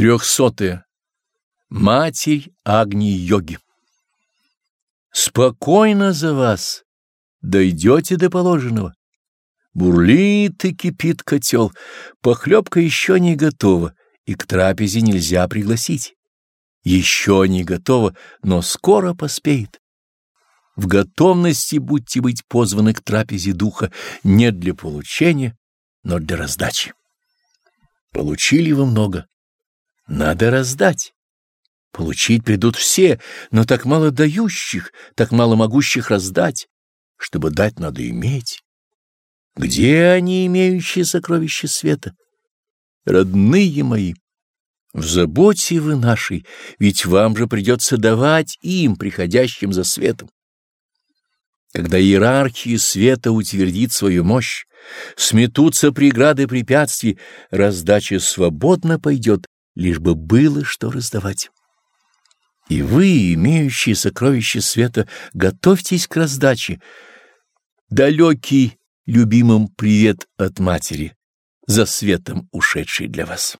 Трехсотая. Матерь Агни-йоги. Спокойно за вас, дойдете до положенного. Бурлит и кипит котел, похлебка еще не готова, и к трапезе нельзя пригласить. Еще не готова, но скоро поспеет. В готовности будьте быть позваны к трапезе духа не для получения, но для раздачи. Получили вы много, надо раздать. Получить придут все, но так мало дающих, так мало могущих раздать. Чтобы дать, надо иметь. Где они, имеющие сокровища света? Родные мои, в заботе вы нашей, ведь вам же придется давать им, приходящим за светом. Когда иерархия света утвердит свою мощь, сметутся преграды препятствий, раздача свободно пойдет лишь бы было что раздавать. И вы, имеющие сокровища света, готовьтесь к раздаче. Далекий любимым привет от матери, за светом ушедший для вас.